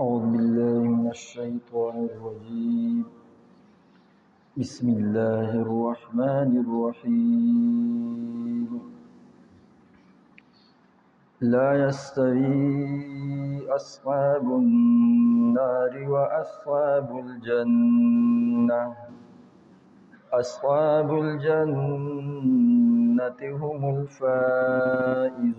أعوذ بالله من الشيطان الرجيم. بسم الله الرحمن الرحيم. لا يستوي أصحاب النار وأصحاب الجنة. أصحاب الجنة هم الفائزون.